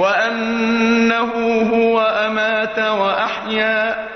وَأَنَّهُ هُوَ أَمَاتَ وَأَحْيَا